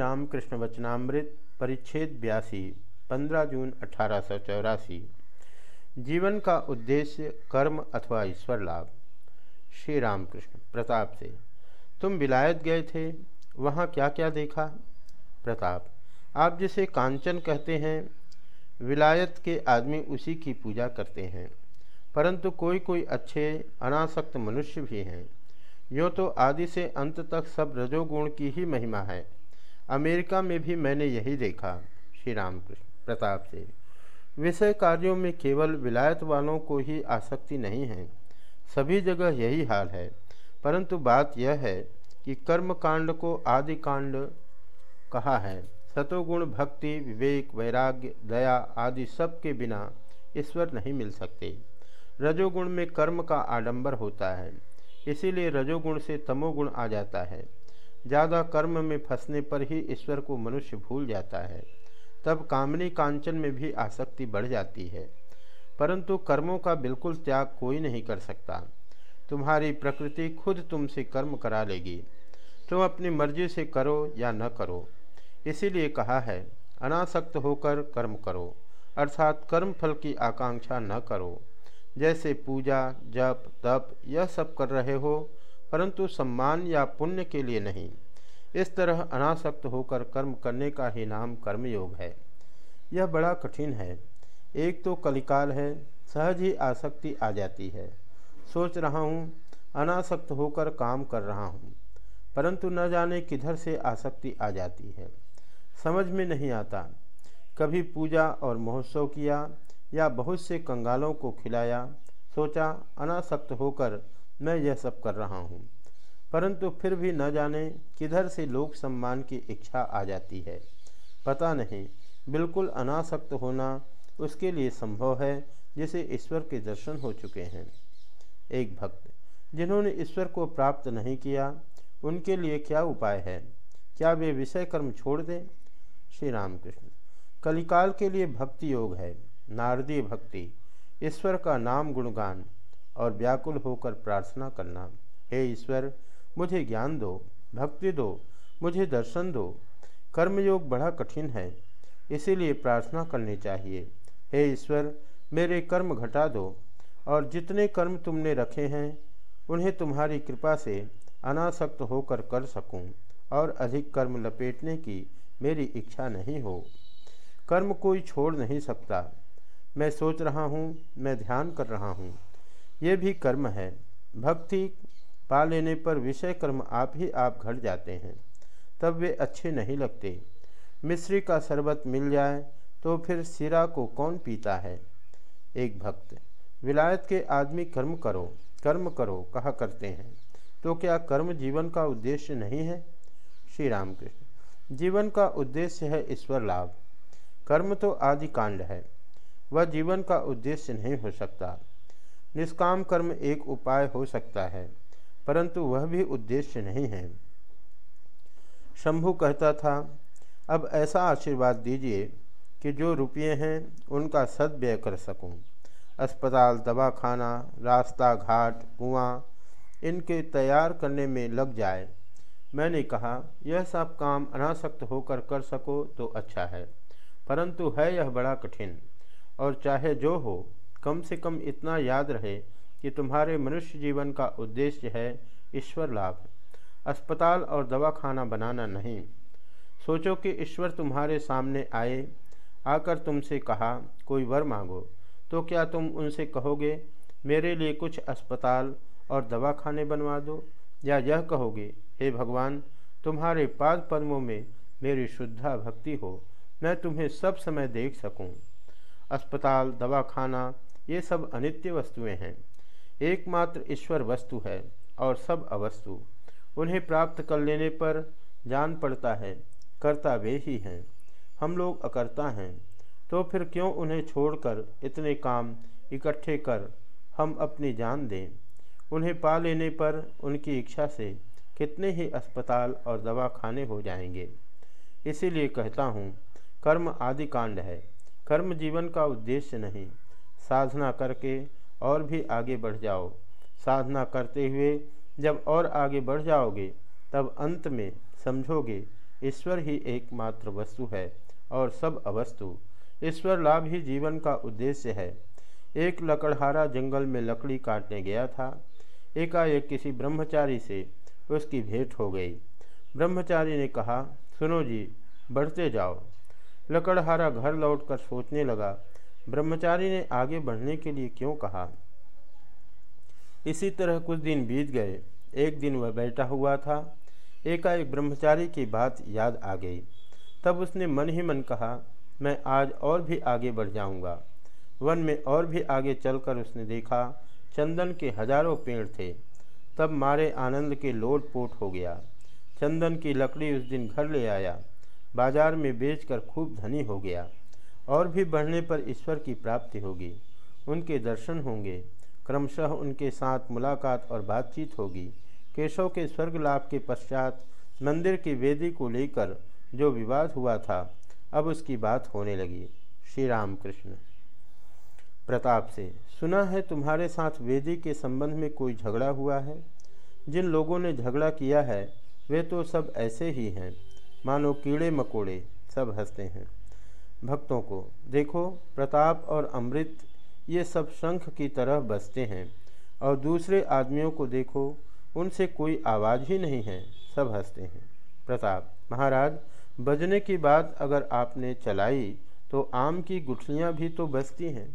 रामकृष्ण वचनामृत, परिच्छेद बयासी, पंद्रह जून अठारह सौ चौरासी। जीवन का उद्देश्य, कर्म अथवा ईश्वर लाभ। श्री रामकृष्ण, प्रताप से, तुम विलायत गए थे, वहाँ क्या क्या देखा? प्रताप, आप जिसे कांचन कहते हैं, विलायत के आदमी उसी की पूजा करते हैं। परंतु कोई कोई अच्छे, अनासक्त मनुष्य भी हैं। यूँ तो आदि से अंत तक सब रजोगुण की ही महिमा है। अमेरिका में भी मैंने यही देखा, श्री रामकृष्ण, प्रताप से। विषय कार्यों में केवल विलायत वालों को ही आसक्ति नहीं है। सभी जगह यही हाल है। परंतु बात यह है कि कर्म कांड को आदि कांड कहा है। सतोगुण, भक्ति, विवेक, वैराग्य, दया आदि सब के बिना ईश्वर नहीं मिल सकते। रजोगुण में कर्म का आडंबर होता है। इसीलिए रजोगुण से तमोगुण आ जाता है। ज़्यादा कर्म में फंसने पर ही ईश्वर को मनुष्य भूल जाता है। तब कामनी कांचन में भी आसक्ति बढ़ जाती है। परंतु कर्मों का बिल्कुल त्याग कोई नहीं कर सकता। तुम्हारी प्रकृति खुद तुमसे कर्म करा लेगी। तुम अपनी मर्ज़ी से करो या न करो। इसीलिए कहा है, अनासक्त होकर कर्म करो, अर्थात कर्म फल की आकांक्षा न करो। जैसे पूजा, जप, तप, यह सब कर रहे हो परंतु सम्मान या पुण्य के लिए नहीं। इस तरह अनासक्त होकर कर्म करने का ही नाम कर्मयोग है। यह बड़ा कठिन है। एक तो कलिकाल है, सहज ही आसक्ति आ जाती है। सोच रहा हूँ, अनासक्त होकर काम कर रहा हूँ, परंतु न जाने किधर से आसक्ति आ जाती है। समझ में नहीं आता। कभी पूजा और महोत्सव किया या बहुत से कंगालों को खिलाया, सोचा अनासक्त होकर मैं यह सब कर रहा हूँ। परंतु फिर भी न जाने किधर से लोक सम्मान की इच्छा आ जाती है। पता नहीं, बिल्कुल अनासक्त होना उसके लिए संभव है, जिसे ईश्वर के दर्शन हो चुके हैं। एक भक्त, जिन्होंने ईश्वर को प्राप्त नहीं किया, उनके लिए क्या उपाय है? क्या वे विषय कर्म छोड़ दें? श्री रामकृष्ण कलिकाल के लिए भक्ति योग है। नारदीय भक्ति, ईश्वर का नाम गुणगान। और व्याकुल होकर प्रार्थना करना, हे ईश्वर, मुझे ज्ञान दो, भक्ति दो, मुझे दर्शन दो। कर्मयोग बड़ा कठिन है, इसीलिए प्रार्थना करनी चाहिए। हे ईश्वर, मेरे कर्म घटा दो, और जितने कर्म तुमने रखे हैं, उन्हें तुम्हारी कृपा से अनासक्त होकर कर सकूँ, और अधिक कर्म लपेटने की मेरी इच्छा नहीं हो। कर्म कोई छोड़ नहीं सकता। मैं सोच रहा हूँ, मैं ध्यान कर रहा हूँ। ये भी कर्म है। भक्ति पा लेने पर विषय कर्म आप ही आप घट जाते हैं। तब वे अच्छे नहीं लगते। मिश्री का शरबत मिल जाए तो फिर सिरा को कौन पीता है? एक भक्त, विलायत के आदमी कर्म करो कर्म करो, कहा करते हैं। तो क्या कर्म जीवन का उद्देश्य नहीं है? श्री रामकृष्ण जीवन का उद्देश्य है ईश्वर लाभ। कर्म तो आदि कांड है। वह जीवन का उद्देश्य नहीं हो सकता। निष्काम कर्म एक उपाय हो सकता है, परंतु वह भी उद्देश्य नहीं है शंभु कहता था, अब ऐसा आशीर्वाद दीजिए कि जो रुपये हैं, उनका सदव्यय कर सकूँ। अस्पताल, दवाखाना रास्ता घाट कुआँ, इनके तैयार करने में लग जाए मैंने कहा, यह सब काम अनासक्त होकर कर सको तो अच्छा है, परंतु है यह बड़ा कठिन, और चाहे जो हो कम से कम इतना याद रहे कि तुम्हारे मनुष्य जीवन का उद्देश्य है ईश्वर लाभ अस्पताल और दवाखाना बनाना नहीं सोचो कि ईश्वर तुम्हारे सामने आए, आकर तुमसे कहा, कोई वर मांगो तो क्या तुम उनसे कहोगे, मेरे लिए कुछ अस्पताल और दवाखाने बनवा दो या यह कहोगे, हे भगवान, तुम्हारे पाद पद्मों में मेरी शुद्धा भक्ति हो, मैं तुम्हें सब समय देख सकूँ। अस्पताल, दवाखाना ये सब अनित्य वस्तुएँ हैं। एकमात्र ईश्वर वस्तु है और सब अवस्तु। उन्हें प्राप्त कर लेने पर जान पड़ता है, करता वे ही हैं। हम लोग अकर्ता हैं तो फिर क्यों उन्हें छोड़कर इतने काम इकट्ठे कर हम अपनी जान दें? उन्हें पा लेने पर उनकी इच्छा से कितने ही अस्पताल और दवाखाने हो जाएँगे। इसीलिए कहता हूँ, कर्म आदि कांड है। कर्म जीवन का उद्देश्य नहीं। साधना करके और भी आगे बढ़ जाओ। साधना करते हुए जब और आगे बढ़ जाओगे, तब अंत में समझोगे, ईश्वर ही एकमात्र वस्तु है और सब अवस्तु। ईश्वर लाभ ही जीवन का उद्देश्य है। एक लकड़हारा जंगल में लकड़ी काटने गया था। एकाएक किसी ब्रह्मचारी से उसकी भेंट हो गई। ब्रह्मचारी ने कहा, सुनो जी, बढ़ते जाओ। लकड़हारा घर लौटकर सोचने लगा ब्रह्मचारी ने आगे बढ़ने के लिए क्यों कहा? इसी तरह कुछ दिन बीत गए। एक दिन वह बैठा हुआ था। एकाएक ब्रह्मचारी की बात याद आ गई। तब उसने मन ही मन कहा, मैं आज और भी आगे बढ़ जाऊँगा। वन में और भी आगे चलकर उसने देखा, चंदन के हज़ारों पेड़ थे। तब मारे आनंद के लोट पोट हो गया। चंदन की लकड़ी उस दिन घर ले आया। बाज़ार में बेचकर खूब धनी हो गया। और भी बढ़ने पर ईश्वर की प्राप्ति होगी। उनके दर्शन होंगे। क्रमशः उनके साथ मुलाकात और बातचीत होगी। केशव के स्वर्ग लाभ के पश्चात मंदिर की वेदी को लेकर जो विवाद हुआ था, अब उसकी बात होने लगी। श्री राम कृष्ण प्रताप से, सुना है तुम्हारे साथ वेदी के संबंध में कोई झगड़ा हुआ है? जिन लोगों ने झगड़ा किया है, वे तो सब ऐसे ही हैं। मानो कीड़े मकोड़े सब हँसते हैं। भक्तों को, देखो, प्रताप और अमृत, ये सब शंख की तरह बसते हैं, और दूसरे आदमियों को देखो, उनसे कोई आवाज़ ही नहीं है, सब हँसते हैं। प्रताप, महाराज, बजने की बात अगर आपने चलाई तो आम की गुठलियाँ भी तो बसती हैं।